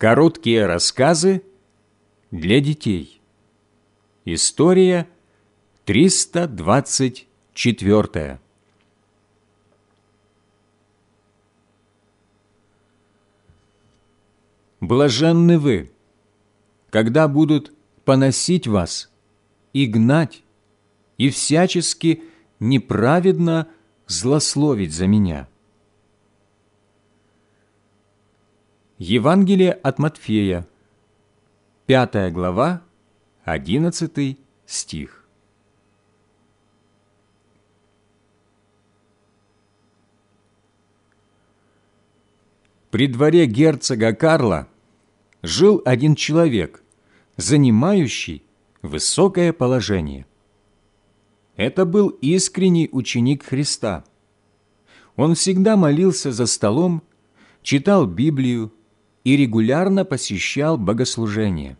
Короткие рассказы для детей. История 324. Блаженны вы, когда будут поносить вас и гнать, и всячески неправедно злословить за меня. Евангелие от Матфея, 5 глава, 11 стих. При дворе герцога Карла жил один человек, занимающий высокое положение. Это был искренний ученик Христа. Он всегда молился за столом, читал Библию, и регулярно посещал богослужения.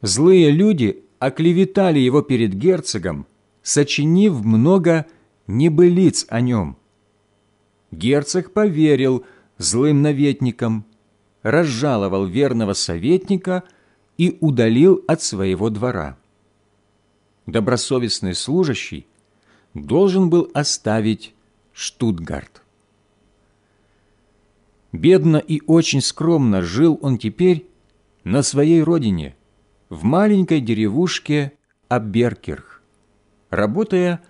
Злые люди оклеветали его перед герцогом, сочинив много небылиц о нем. Герцог поверил злым наветникам, разжаловал верного советника и удалил от своего двора. Добросовестный служащий должен был оставить Штутгарт. Бедно и очень скромно жил он теперь на своей родине, в маленькой деревушке Аберкирх, работая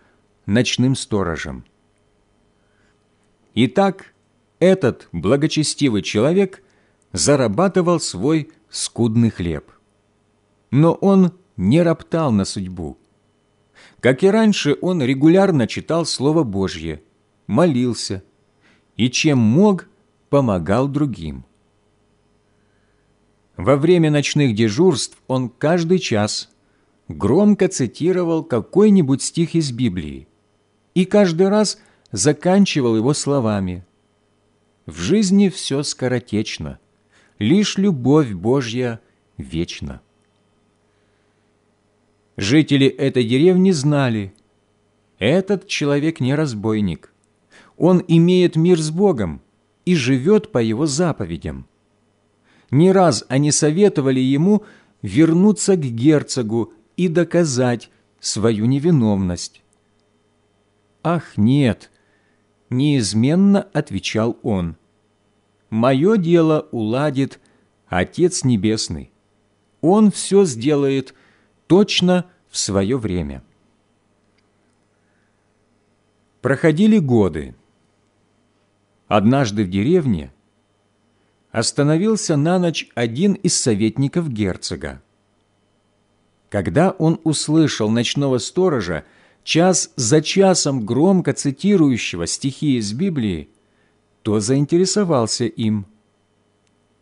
ночным сторожем. Итак, этот благочестивый человек зарабатывал свой скудный хлеб. Но он не роптал на судьбу. Как и раньше, он регулярно читал Слово Божье, молился, и чем мог, помогал другим. Во время ночных дежурств он каждый час громко цитировал какой-нибудь стих из Библии и каждый раз заканчивал его словами «В жизни все скоротечно, лишь любовь Божья вечна». Жители этой деревни знали, этот человек не разбойник, он имеет мир с Богом, и живет по его заповедям. Не раз они советовали ему вернуться к герцогу и доказать свою невиновность. «Ах, нет!» – неизменно отвечал он. «Мое дело уладит Отец Небесный. Он все сделает точно в свое время». Проходили годы. Однажды в деревне остановился на ночь один из советников герцога. Когда он услышал ночного сторожа, час за часом громко цитирующего стихи из Библии, то заинтересовался им.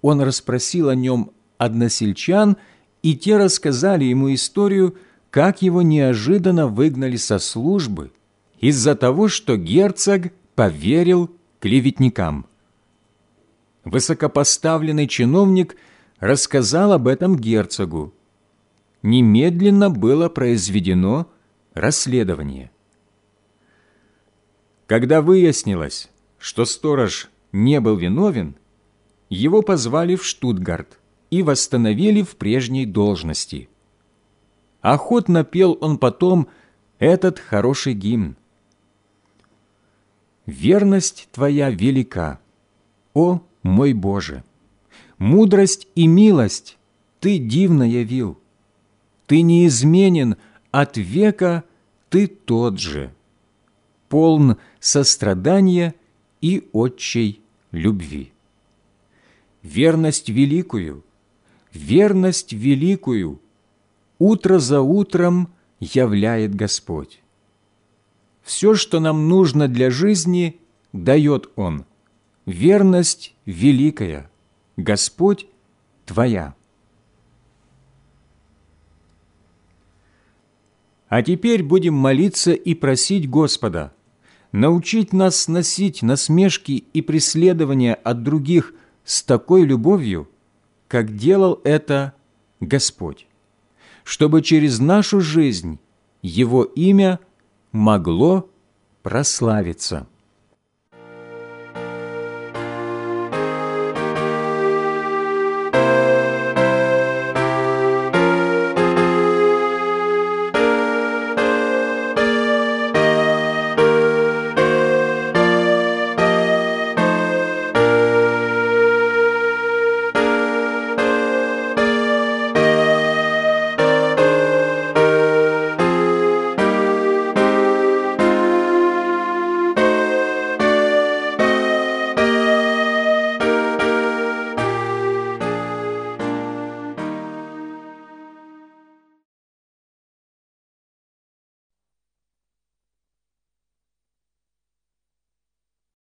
Он расспросил о нем односельчан, и те рассказали ему историю, как его неожиданно выгнали со службы из-за того, что герцог поверил клеветникам. Высокопоставленный чиновник рассказал об этом герцогу. Немедленно было произведено расследование. Когда выяснилось, что сторож не был виновен, его позвали в Штутгарт и восстановили в прежней должности. Охотно пел он потом этот хороший гимн верность Твоя велика, о мой Боже! Мудрость и милость Ты дивно явил. Ты неизменен от века, Ты тот же, полн сострадания и отчей любви. Верность великую, верность великую утро за утром являет Господь. Все, что нам нужно для жизни, дает Он. Верность великая. Господь Твоя. А теперь будем молиться и просить Господа научить нас сносить насмешки и преследования от других с такой любовью, как делал это Господь, чтобы через нашу жизнь Его имя – могло прославиться.